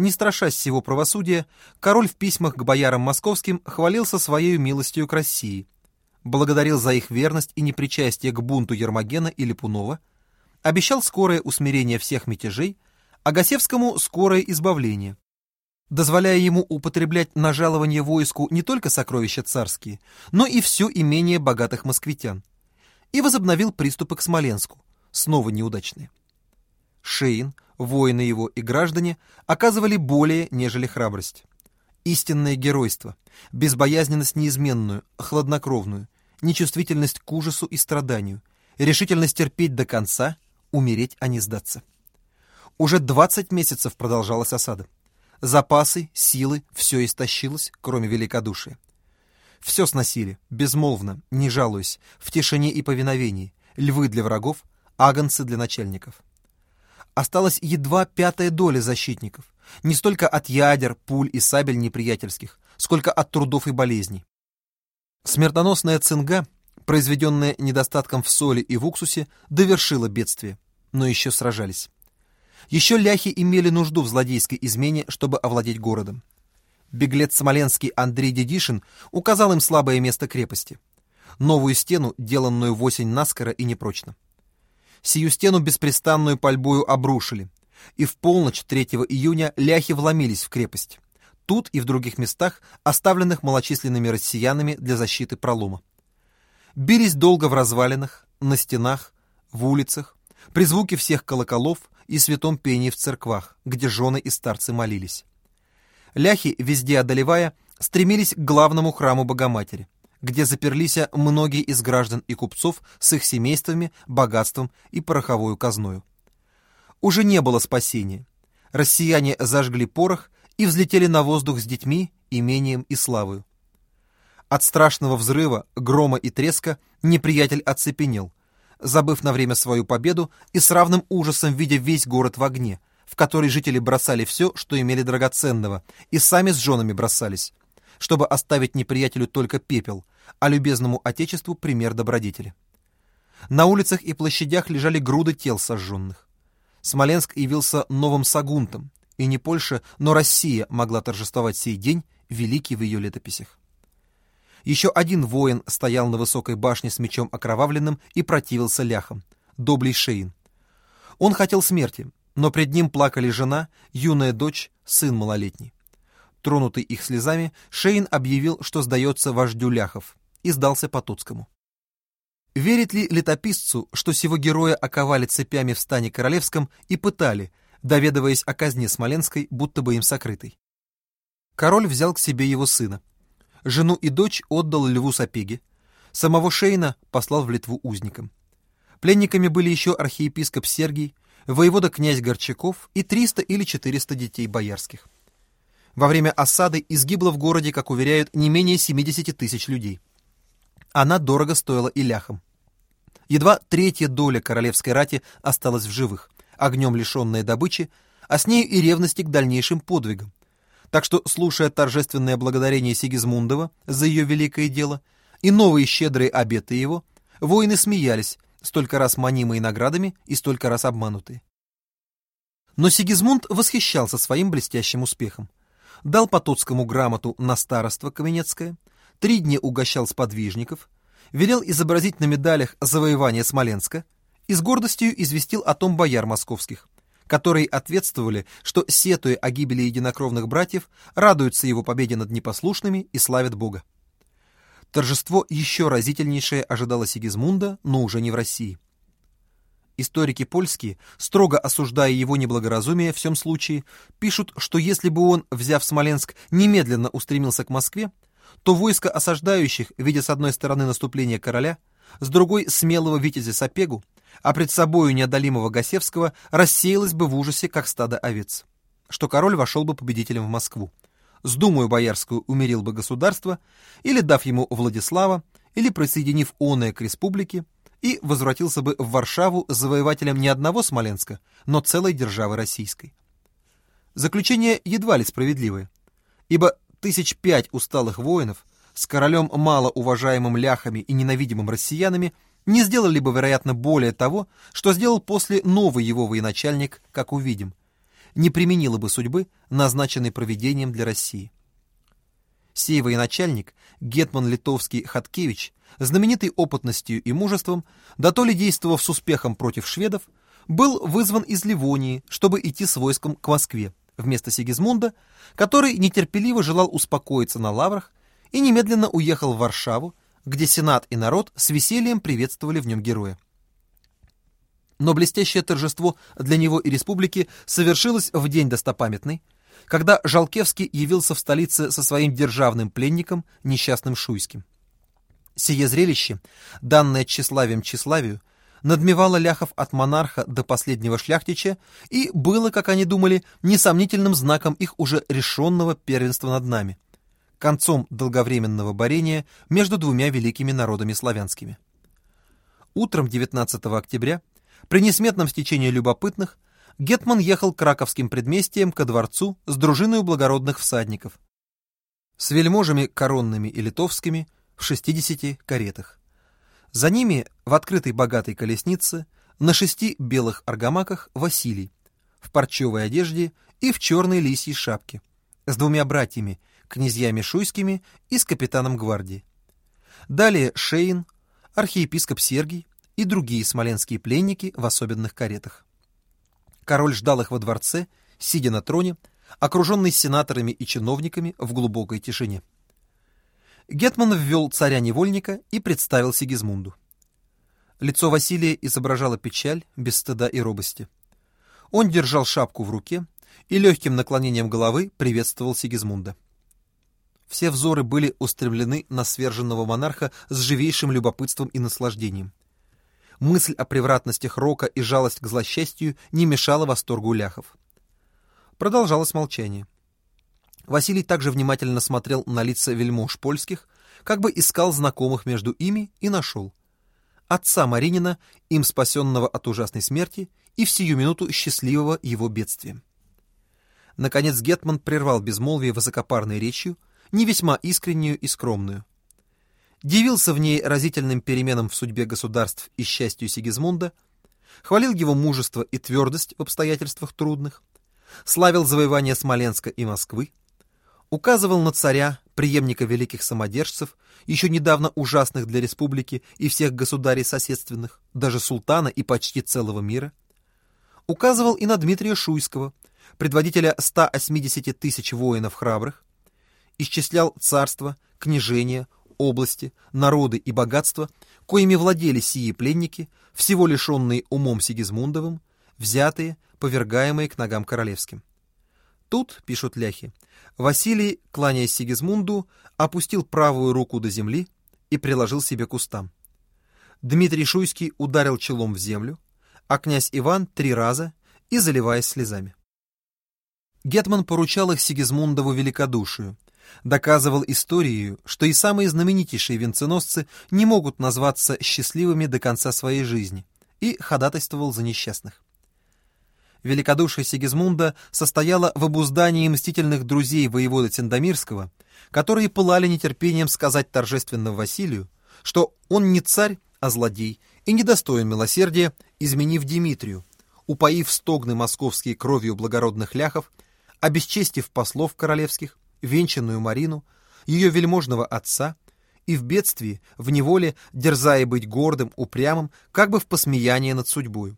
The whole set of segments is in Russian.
не страшась всего правосудия, король в письмах к боярам московским хвалился своей милостью к России, благодарил за их верность и непричастие к бунту Ермогена и Липунова, обещал скорое усмирение всех мятежей, а Гасевскому скорое избавление, дозволяя ему употреблять на жалование войску не только сокровища царские, но и все имение богатых москвитян, и возобновил приступы к Смоленску, снова неудачные. Шейн, воины его и граждане оказывали более, нежели храбрость. Истинное геройство, безбоязненность неизменную, хладнокровную, нечувствительность к ужасу и страданию, решительность терпеть до конца, умереть, а не сдаться. Уже 20 месяцев продолжалась осада. Запасы, силы, все истощилось, кроме великодушия. Все сносили, безмолвно, не жалуясь, в тишине и повиновении, львы для врагов, агонцы для начальников. Осталась едва пятая доля защитников, не столько от ядер, пуль и сабель неприятельских, сколько от трудов и болезней. Смертоносная цинга, произведенная недостатком в соли и в уксусе, довершила бедствие, но еще сражались. Еще ляхи имели нужду в злодейской измене, чтобы овладеть городом. Беглец смоленский Андрей Дедишин указал им слабое место крепости. Новую стену, деланную в осень наскоро и непрочно. Сию стену беспрестанную пальбою обрушили, и в полночь 3 июня ляхи вломились в крепость. Тут и в других местах, оставленных малочисленными россиянами для защиты пролома. Бились долго в развалинах, на стенах, в улицах, при звуке всех колоколов и святом пении в церквах, где жены и старцы молились. Ляхи, везде одолевая, стремились к главному храму Богоматери, где заперлись многие из граждан и купцов с их семействами, богатством и пороховой казною. Уже не было спасения. Россияне зажгли порох и взлетели на воздух с детьми, имением и славою. От страшного взрыва, грома и треска неприятель оцепенел, забыв на время свою победу и с равным ужасом видя весь город в огне, в который жители бросали все, что имели драгоценного, и сами с женами бросались, чтобы оставить неприятелю только пепел, а любезному отечеству пример добродетели. На улицах и площадях лежали груды тел сожженных. Смоленск явился новым Сагунтом, и не Польша, но Россия могла торжествовать сей день, великий в ее летописях. Еще один воин стоял на высокой башне с мечом окровавленным и противился ляхам. Доблей Шейн. Он хотел смерти, но пред ним плакали жена, юная дочь, сын малолетний. Тронутый их слезами, Шейн объявил, что сдается вождю ляхов, и сдался Потоцкому. Верит ли летописцу, что сего героя оковали цепями в стане королевском и пытали, доведываясь о казни Смоленской, будто бы им сокрытой? Король взял к себе его сына, Жену и дочь отдал Льву Сапеге. Самого Шейна послал в Литву узником. Пленниками были еще архиепископ Сергий, воевода князь Горчаков и 300 или 400 детей боярских. Во время осады изгибло в городе, как уверяют, не менее 70 тысяч людей. Она дорого стоила и ляхам. Едва третья доля королевской рати осталась в живых, огнем лишенная добычи, а с нею и ревности к дальнейшим подвигам, так что, слушая торжественное благодарение Сигизмундова за ее великое дело и новые щедрые обеты его, воины смеялись, столько раз манимые наградами и столько раз обманутые. Но Сигизмунд восхищался своим блестящим успехом. Дал Потоцкому грамоту на староство Каменецкое, три дня угощал сподвижников, велел изобразить на медалях завоевание Смоленска и с гордостью известил о том бояр московских, которые ответствовали, что, сетуя о гибели единокровных братьев, радуются его победе над непослушными и славят Бога. Торжество еще разительнейшее ожидало Сигизмунда, но уже не в России. Историки польские, строго осуждая его неблагоразумие в всем случае, пишут, что если бы он, взяв Смоленск, немедленно устремился к Москве, то войско осаждающих, видя с одной стороны наступление короля, с другой смелого витязя Сапегу, а пред собою неодолимого Гасевского рассеялось бы в ужасе, как стадо овец, что король вошел бы победителем в Москву. С думою боярскую умерил бы государство, или дав ему Владислава, или присоединив оное к республике, и возвратился бы в Варшаву завоевателем не одного Смоленска, но целой державы российской. Заключение едва ли справедливое, ибо тысяч пять усталых воинов с королем мало уважаемым ляхами и ненавидимым россиянами – не сделали бы, вероятно, более того, что сделал после новый его военачальник, как увидим. не применила бы судьбы, назначенной проведением для России. Сей военачальник, гетман литовский Хаткевич, знаменитый опытностью и мужеством, да то ли действовав с успехом против шведов, был вызван из Ливонии, чтобы идти с войском к Москве, вместо Сигизмунда, который нетерпеливо желал успокоиться на лаврах и немедленно уехал в Варшаву, где Сенат и народ с весельем приветствовали в нем героя. Но блестящее торжество для него и республики совершилось в день достопамятный, когда Жалкевский явился в столице со своим державным пленником, несчастным Шуйским. Сие зрелище, данное тщеславием тщеславию, надмевало ляхов от монарха до последнего шляхтича и было, как они думали, несомнительным знаком их уже решенного первенства над нами, концом долговременного борения между двумя великими народами славянскими. Утром 19 октября, при несметном стечении любопытных, Гетман ехал краковским предместьям ко дворцу с дружиной благородных всадников, с вельможами коронными и литовскими в 60 каретах. За ними в открытой богатой колеснице на шести белых аргамаках Василий, в парчевой одежде и в черной лисьей шапке, с двумя братьями, князьями Шуйскими и с капитаном гвардии. Далее Шейн, архиепископ Сергий и другие смоленские пленники в особенных каретах. Король ждал их во дворце, сидя на троне, окруженный сенаторами и чиновниками в глубокой тишине. Гетман ввел царя-невольника и представил Сигизмунду. Лицо Василия изображало печаль, без стыда и робости. Он держал шапку в руке и легким наклонением головы приветствовал Сигизмунда. Все взоры были устремлены на сверженного монарха с живейшим любопытством и наслаждением. Мысль о превратностях рока и жалость к злосчастью не мешала восторгу ляхов. Продолжалось молчание. Василий также внимательно смотрел на лица вельмож польских, как бы искал знакомых между ими и нашел. Отца Маринина, им спасенного от ужасной смерти, и в сию минуту счастливого его бедствием. Наконец Гетман прервал безмолвие высокопарной речью, не весьма искреннюю и скромную. Дивился в ней разительным переменам в судьбе государств и счастью Сигизмунда, хвалил его мужество и твердость в обстоятельствах трудных, славил завоевание Смоленска и Москвы, указывал на царя, преемника великих самодержцев, еще недавно ужасных для республики и всех государей соседственных, даже султана и почти целого мира, указывал и на Дмитрия Шуйского, предводителя 180 тысяч воинов храбрых, исчислял царства, княжения, области, народы и богатства, коими владели сии пленники, всего лишенные умом Сигизмундовым, взятые, повергаемые к ногам королевским. Тут, пишут ляхи, Василий, кланяясь Сигизмунду, опустил правую руку до земли и приложил себе к устам. Дмитрий Шуйский ударил челом в землю, а князь Иван три раза и заливаясь слезами. Гетман поручал их Сигизмундову великодушию, доказывал историей, что и самые знаменитейшие венценосцы не могут назваться счастливыми до конца своей жизни, и ходатайствовал за несчастных. Великодушие Сигизмунда состояло в обуздании мстительных друзей воевода Тендомирского, которые пылали нетерпением сказать торжественно Василию, что он не царь, а злодей, и недостоин милосердия, изменив Димитрию, упоив стогны московские кровью благородных ляхов, обесчестив послов королевских, венчанную Марину, ее вельможного отца, и в бедствии, в неволе, дерзая быть гордым, упрямым, как бы в посмеяние над судьбой.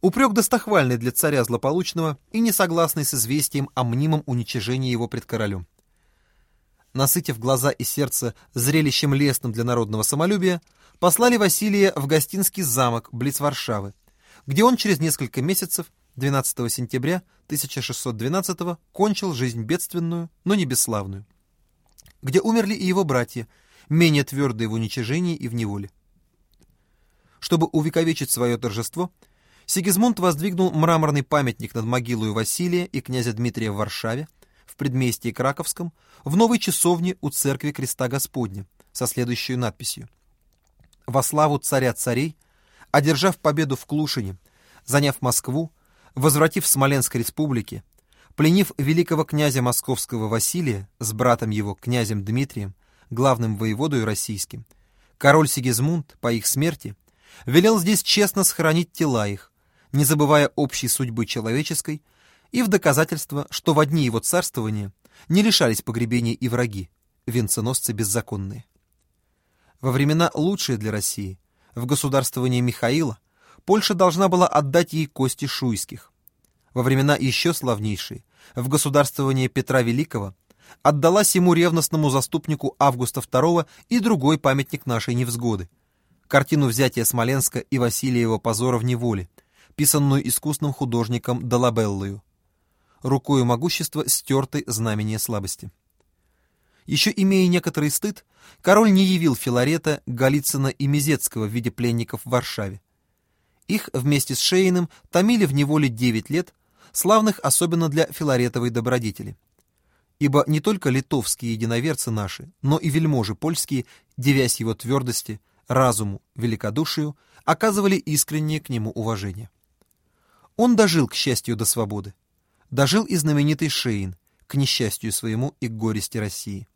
Упрек достохвальный для царя злополучного и не согласный с известием о мнимом уничижении его пред королем. Насытив глаза и сердце зрелищем лесным для народного самолюбия, послали Василия в гостинский замок близ Варшавы, где он через несколько месяцев, 12 сентября 1612 кончил жизнь бедственную, но не бесславную, где умерли и его братья, менее твердые в уничижении и в неволе. Чтобы увековечить свое торжество, Сигизмунд воздвигнул мраморный памятник над могилой Василия и князя Дмитрия в Варшаве, в предместье Краковском, в новой часовне у церкви Креста Господня, со следующей надписью. «Во славу царя царей, одержав победу в Клушине, заняв Москву, возвратив Смоленской республике, пленив великого князя московского Василия с братом его, князем Дмитрием, главным воеводою российским, король Сигизмунд по их смерти велел здесь честно сохранить тела их, не забывая общей судьбы человеческой, и в доказательство, что в одни его царствования не лишались погребения и враги, венценосцы беззаконные. Во времена лучшие для России, в государствовании Михаила, Польша должна была отдать ей кости шуйских. Во времена еще славнейшие, в государствовании Петра Великого, отдалась ему ревностному заступнику Августа II и другой памятник нашей невзгоды – картину взятия Смоленска и Василиева позора в неволе, писанную искусным художником Долабеллою. Рукою могущества стертой знамение слабости. Еще имея некоторый стыд, король не явил Филарета, Голицына и Мизецкого в виде пленников в Варшаве. Их вместе с Шейным томили в неволе 9 лет, славных особенно для филаретовой добродетели. Ибо не только литовские единоверцы наши, но и вельможи польские, девясь его твердости, разуму, великодушию, оказывали искреннее к нему уважение. Он дожил, к счастью, до свободы. Дожил и знаменитый Шейн, к несчастью своему и к горести России.